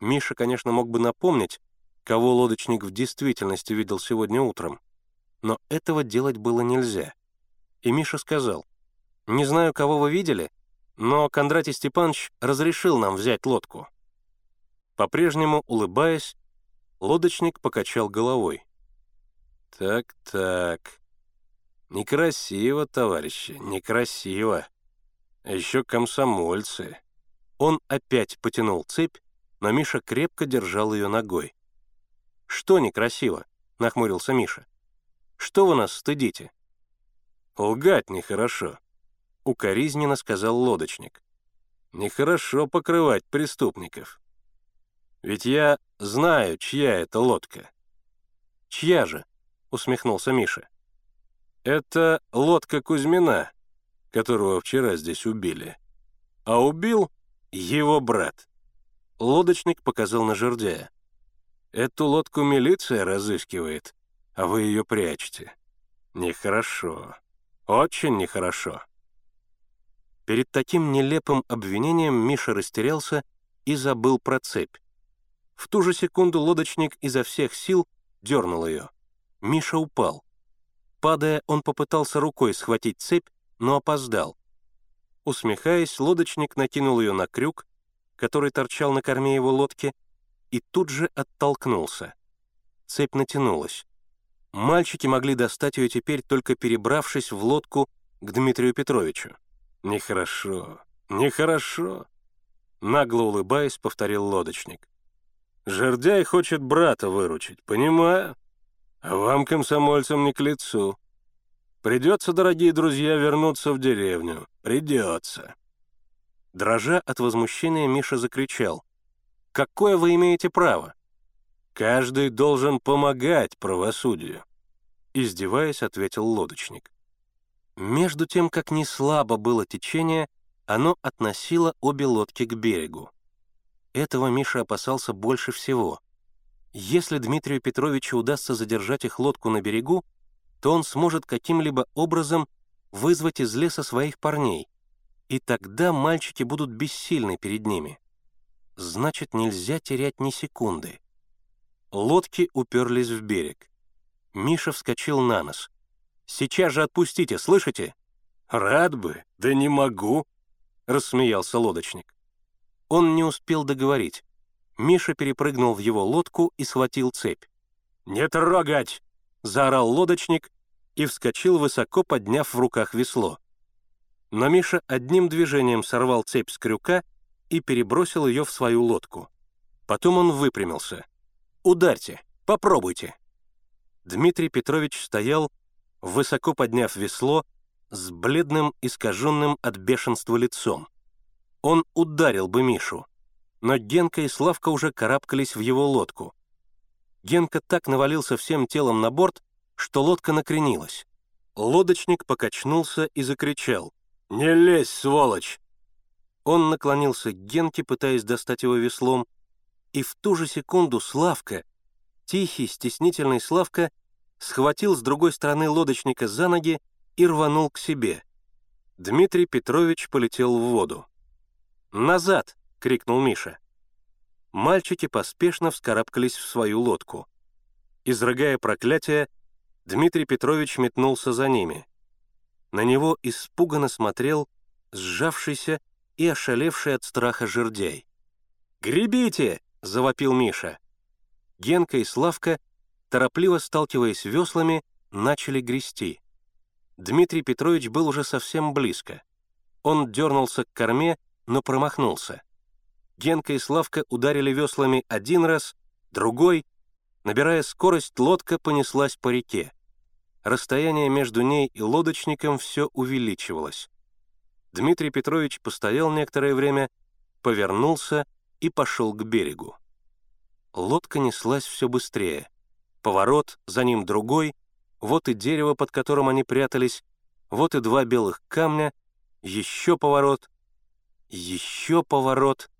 Миша, конечно, мог бы напомнить, кого лодочник в действительности видел сегодня утром, но этого делать было нельзя. И Миша сказал, «Не знаю, кого вы видели, но Кондратий Степанович разрешил нам взять лодку». По-прежнему, улыбаясь, лодочник покачал головой. «Так-так. Некрасиво, товарищи, некрасиво. А еще комсомольцы». Он опять потянул цепь, но Миша крепко держал ее ногой. «Что некрасиво?» — нахмурился Миша. «Что вы нас стыдите?» «Лгать нехорошо», — укоризненно сказал лодочник. «Нехорошо покрывать преступников. Ведь я знаю, чья это лодка». «Чья же?» — усмехнулся Миша. «Это лодка Кузьмина, которого вчера здесь убили. А убил его брат». Лодочник показал на жердяя. «Эту лодку милиция разыскивает, а вы ее прячете. Нехорошо. Очень нехорошо». Перед таким нелепым обвинением Миша растерялся и забыл про цепь. В ту же секунду лодочник изо всех сил дернул ее. Миша упал. Падая, он попытался рукой схватить цепь, но опоздал. Усмехаясь, лодочник накинул ее на крюк, который торчал на корме его лодки, и тут же оттолкнулся. Цепь натянулась. Мальчики могли достать ее теперь, только перебравшись в лодку к Дмитрию Петровичу. «Нехорошо, нехорошо», — нагло улыбаясь, повторил лодочник. «Жердяй хочет брата выручить, понимаю? А вам, комсомольцам, не к лицу. Придется, дорогие друзья, вернуться в деревню. Придется». Дрожа от возмущения, Миша закричал. «Какое вы имеете право?» «Каждый должен помогать правосудию», — издеваясь, ответил лодочник. Между тем, как не слабо было течение, оно относило обе лодки к берегу. Этого Миша опасался больше всего. Если Дмитрию Петровичу удастся задержать их лодку на берегу, то он сможет каким-либо образом вызвать из леса своих парней, и тогда мальчики будут бессильны перед ними. Значит, нельзя терять ни секунды. Лодки уперлись в берег. Миша вскочил на нос. «Сейчас же отпустите, слышите?» «Рад бы, да не могу», — рассмеялся лодочник. Он не успел договорить. Миша перепрыгнул в его лодку и схватил цепь. «Не трогать!» — заорал лодочник и вскочил, высоко подняв в руках весло но Миша одним движением сорвал цепь с крюка и перебросил ее в свою лодку. Потом он выпрямился. «Ударьте! Попробуйте!» Дмитрий Петрович стоял, высоко подняв весло, с бледным, искаженным от бешенства лицом. Он ударил бы Мишу, но Генка и Славка уже карабкались в его лодку. Генка так навалился всем телом на борт, что лодка накренилась. Лодочник покачнулся и закричал. «Не лезь, сволочь!» Он наклонился к Генке, пытаясь достать его веслом, и в ту же секунду Славка, тихий, стеснительный Славка, схватил с другой стороны лодочника за ноги и рванул к себе. Дмитрий Петрович полетел в воду. «Назад!» — крикнул Миша. Мальчики поспешно вскарабкались в свою лодку. Изрыгая проклятие, Дмитрий Петрович метнулся за ними — на него испуганно смотрел сжавшийся и ошалевший от страха жердяй. «Гребите!» — завопил Миша. Генка и Славка, торопливо сталкиваясь веслами, начали грести. Дмитрий Петрович был уже совсем близко. Он дернулся к корме, но промахнулся. Генка и Славка ударили веслами один раз, другой. Набирая скорость, лодка понеслась по реке расстояние между ней и лодочником все увеличивалось. Дмитрий Петрович постоял некоторое время, повернулся и пошел к берегу. Лодка неслась все быстрее. Поворот, за ним другой, вот и дерево, под которым они прятались, вот и два белых камня, еще поворот, еще поворот,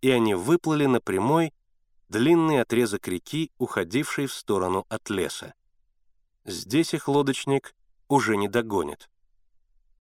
и они выплыли на прямой, длинный отрезок реки, уходивший в сторону от леса. Здесь их лодочник уже не догонит.